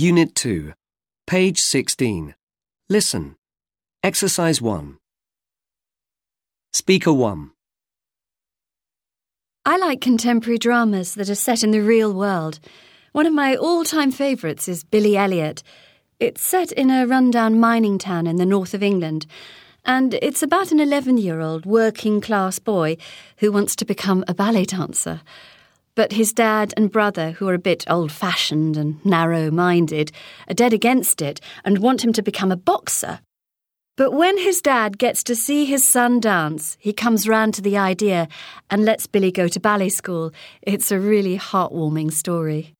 Unit 2, page 16. Listen. Exercise 1. Speaker 1. I like contemporary dramas that are set in the real world. One of my all time favourites is Billy Elliot. It's set in a rundown mining town in the north of England, and it's about an 11 year old working class boy who wants to become a ballet dancer. But his dad and brother, who are a bit old fashioned and narrow minded, are dead against it and want him to become a boxer. But when his dad gets to see his son dance, he comes round to the idea and lets Billy go to ballet school. It's a really heartwarming story.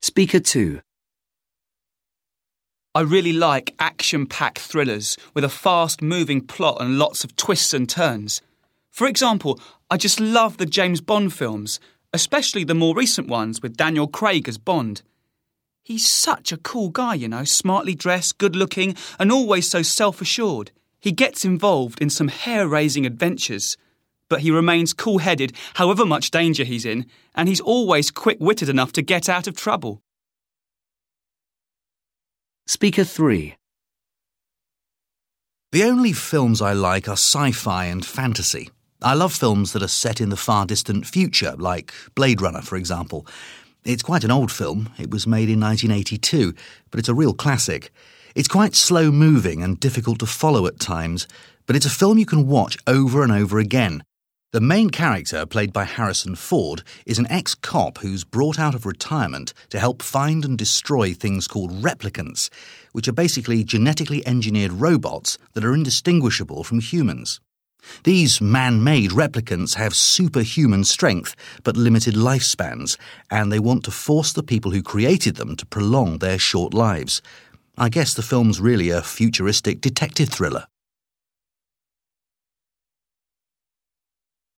Speaker 2. I really like action packed thrillers with a fast moving plot and lots of twists and turns. For example, I just love the James Bond films, especially the more recent ones with Daniel Craig as Bond. He's such a cool guy, you know, smartly dressed, good looking, and always so self assured. He gets involved in some hair raising adventures, but he remains cool headed however much danger he's in, and he's always quick witted enough to get out of trouble. Speaker 3. The only films I like are sci fi and fantasy. I love films that are set in the far distant future, like Blade Runner, for example. It's quite an old film. It was made in 1982, but it's a real classic. It's quite slow moving and difficult to follow at times, but it's a film you can watch over and over again. The main character, played by Harrison Ford, is an ex cop who's brought out of retirement to help find and destroy things called replicants, which are basically genetically engineered robots that are indistinguishable from humans. These man made replicants have superhuman strength but limited lifespans, and they want to force the people who created them to prolong their short lives. I guess the film's really a futuristic detective thriller.